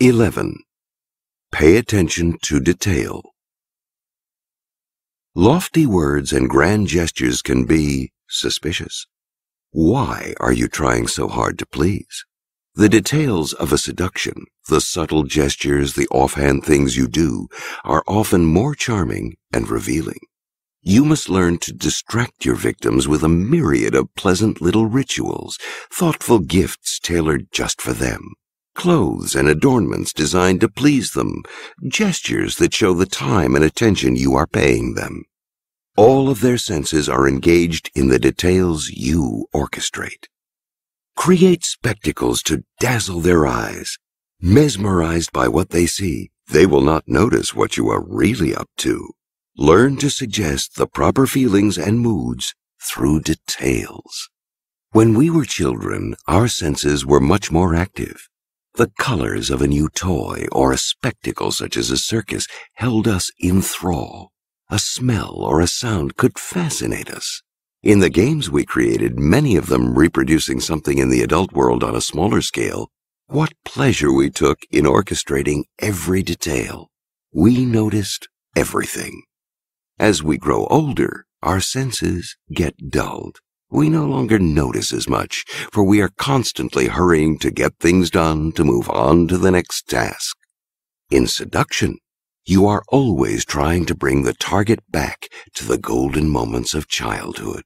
11. Pay attention to detail. Lofty words and grand gestures can be suspicious. Why are you trying so hard to please? The details of a seduction, the subtle gestures, the offhand things you do, are often more charming and revealing. You must learn to distract your victims with a myriad of pleasant little rituals, thoughtful gifts tailored just for them, clothes and adornments designed to please them, gestures that show the time and attention you are paying them. All of their senses are engaged in the details you orchestrate. Create spectacles to dazzle their eyes. Mesmerized by what they see, they will not notice what you are really up to. Learn to suggest the proper feelings and moods through details. When we were children, our senses were much more active. The colors of a new toy or a spectacle such as a circus held us in thrall. A smell or a sound could fascinate us. In the games we created, many of them reproducing something in the adult world on a smaller scale, what pleasure we took in orchestrating every detail. We noticed everything. As we grow older, our senses get dulled. We no longer notice as much, for we are constantly hurrying to get things done to move on to the next task. In seduction, you are always trying to bring the target back to the golden moments of childhood.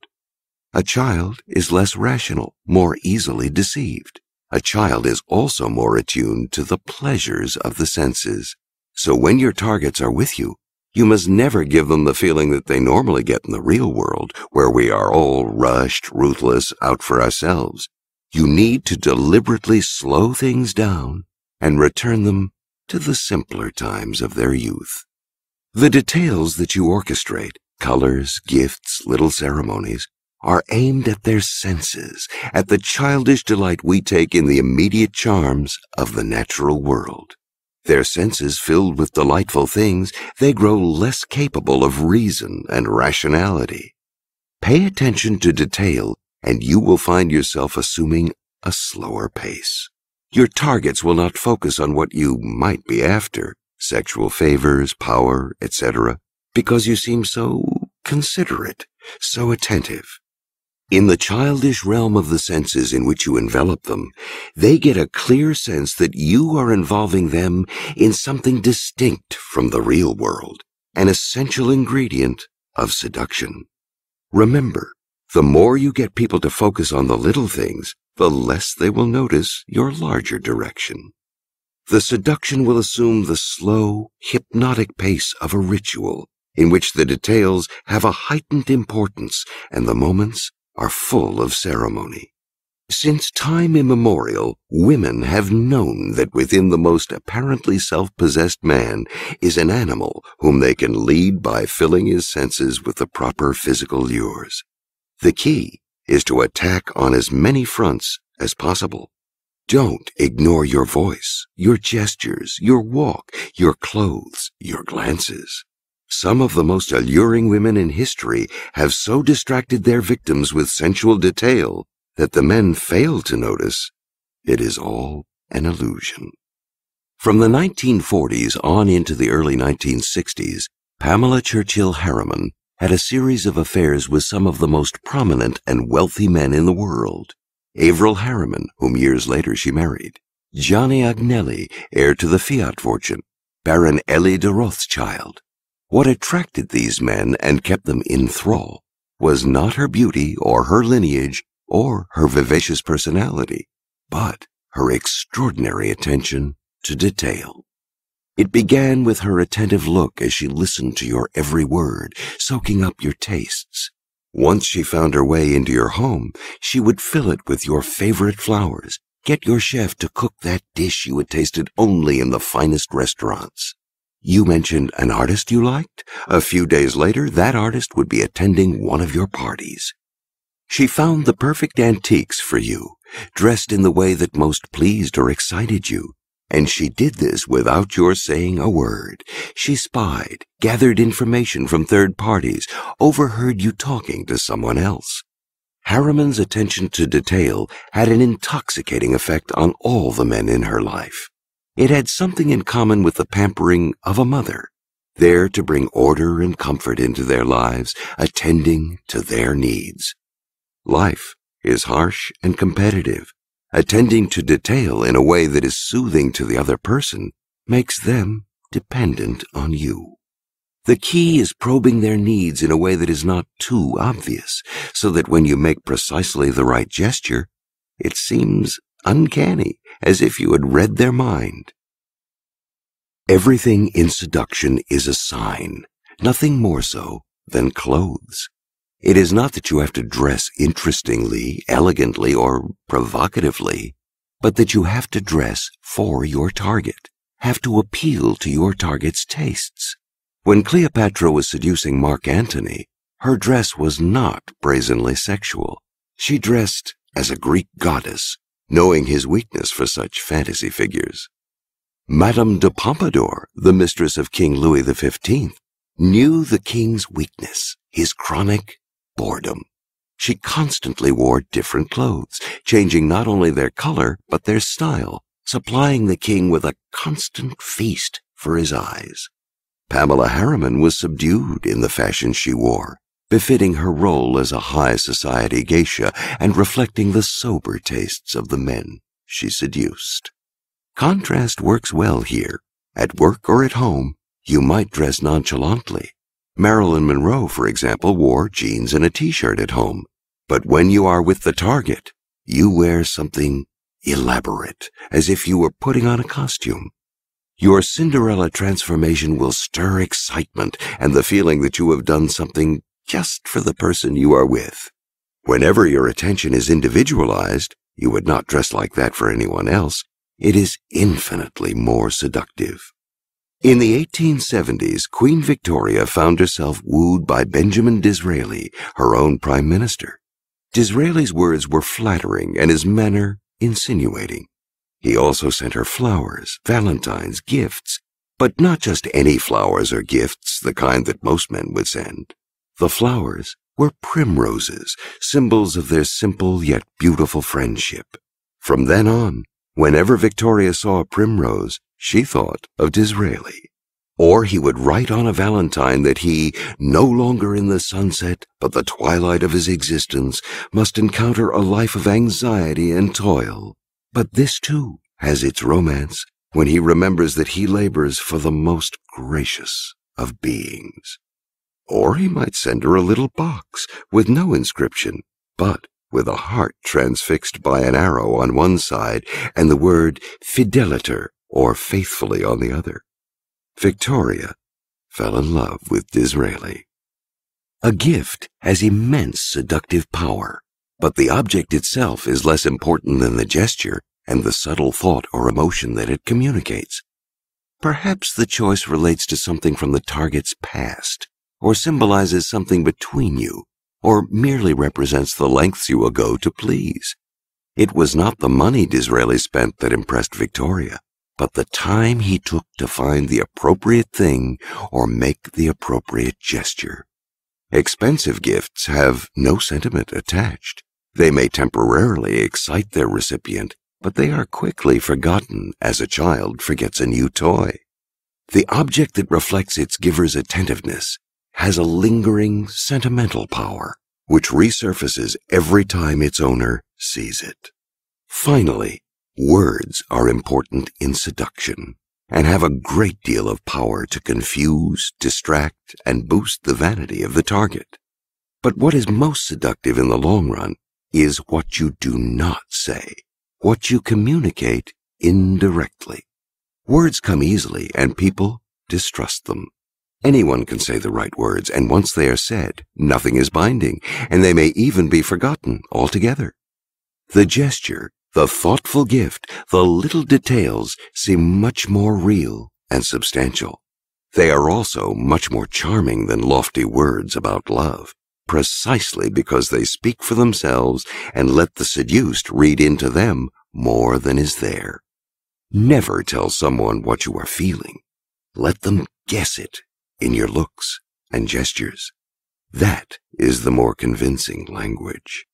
A child is less rational, more easily deceived. A child is also more attuned to the pleasures of the senses. So when your targets are with you, you must never give them the feeling that they normally get in the real world, where we are all rushed, ruthless, out for ourselves. You need to deliberately slow things down and return them to the simpler times of their youth. The details that you orchestrate, colors, gifts, little ceremonies, are aimed at their senses, at the childish delight we take in the immediate charms of the natural world. Their senses filled with delightful things, they grow less capable of reason and rationality. Pay attention to detail, and you will find yourself assuming a slower pace. Your targets will not focus on what you might be after, sexual favors, power, etc., because you seem so considerate, so attentive. In the childish realm of the senses in which you envelop them, they get a clear sense that you are involving them in something distinct from the real world, an essential ingredient of seduction. Remember, the more you get people to focus on the little things, the less they will notice your larger direction. The seduction will assume the slow, hypnotic pace of a ritual in which the details have a heightened importance and the moments are full of ceremony. Since time immemorial, women have known that within the most apparently self-possessed man is an animal whom they can lead by filling his senses with the proper physical lures. The key is to attack on as many fronts as possible. Don't ignore your voice, your gestures, your walk, your clothes, your glances. Some of the most alluring women in history have so distracted their victims with sensual detail that the men fail to notice it is all an illusion. From the 1940s on into the early 1960s, Pamela Churchill Harriman had a series of affairs with some of the most prominent and wealthy men in the world. Averell Harriman, whom years later she married. Gianni Agnelli, heir to the Fiat fortune. Baron Elie de Rothschild, what attracted these men and kept them in thrall was not her beauty or her lineage or her vivacious personality, but her extraordinary attention to detail. It began with her attentive look as she listened to your every word, soaking up your tastes. Once she found her way into your home, she would fill it with your favorite flowers, get your chef to cook that dish you had tasted only in the finest restaurants. You mentioned an artist you liked. A few days later, that artist would be attending one of your parties. She found the perfect antiques for you, dressed in the way that most pleased or excited you. And she did this without your saying a word. She spied, gathered information from third parties, overheard you talking to someone else. Harriman's attention to detail had an intoxicating effect on all the men in her life. It had something in common with the pampering of a mother, there to bring order and comfort into their lives, attending to their needs. Life is harsh and competitive. Attending to detail in a way that is soothing to the other person makes them dependent on you. The key is probing their needs in a way that is not too obvious, so that when you make precisely the right gesture, it seems uncanny, as if you had read their mind. Everything in seduction is a sign, nothing more so than clothes. It is not that you have to dress interestingly, elegantly, or provocatively, but that you have to dress for your target, have to appeal to your target's tastes. When Cleopatra was seducing Mark Antony, her dress was not brazenly sexual. She dressed as a Greek goddess, knowing his weakness for such fantasy figures. Madame de Pompadour, the mistress of King Louis XV, knew the king's weakness, his chronic boredom. She constantly wore different clothes, changing not only their color, but their style, supplying the king with a constant feast for his eyes. Pamela Harriman was subdued in the fashion she wore, befitting her role as a high society geisha and reflecting the sober tastes of the men she seduced. Contrast works well here. At work or at home, you might dress nonchalantly, Marilyn Monroe, for example, wore jeans and a t-shirt at home. But when you are with the target, you wear something elaborate, as if you were putting on a costume. Your Cinderella transformation will stir excitement and the feeling that you have done something just for the person you are with. Whenever your attention is individualized, you would not dress like that for anyone else. It is infinitely more seductive. In the 1870s, Queen Victoria found herself wooed by Benjamin Disraeli, her own prime minister. Disraeli's words were flattering and his manner insinuating. He also sent her flowers, valentines, gifts, but not just any flowers or gifts, the kind that most men would send. The flowers were primroses, symbols of their simple yet beautiful friendship. From then on, whenever Victoria saw a primrose, she thought of Disraeli. Or he would write on a valentine that he, no longer in the sunset, but the twilight of his existence, must encounter a life of anxiety and toil. But this too has its romance when he remembers that he labors for the most gracious of beings. Or he might send her a little box with no inscription, but with a heart transfixed by an arrow on one side and the word fideliter or faithfully on the other. Victoria fell in love with Disraeli. A gift has immense seductive power, but the object itself is less important than the gesture and the subtle thought or emotion that it communicates. Perhaps the choice relates to something from the target's past, or symbolizes something between you, or merely represents the lengths you will go to please. It was not the money Disraeli spent that impressed Victoria but the time he took to find the appropriate thing or make the appropriate gesture. Expensive gifts have no sentiment attached. They may temporarily excite their recipient, but they are quickly forgotten as a child forgets a new toy. The object that reflects its giver's attentiveness has a lingering sentimental power, which resurfaces every time its owner sees it. Finally, Words are important in seduction and have a great deal of power to confuse, distract, and boost the vanity of the target. But what is most seductive in the long run is what you do not say, what you communicate indirectly. Words come easily and people distrust them. Anyone can say the right words, and once they are said, nothing is binding, and they may even be forgotten altogether. The gesture the thoughtful gift, the little details seem much more real and substantial. They are also much more charming than lofty words about love, precisely because they speak for themselves and let the seduced read into them more than is there. Never tell someone what you are feeling. Let them guess it in your looks and gestures. That is the more convincing language.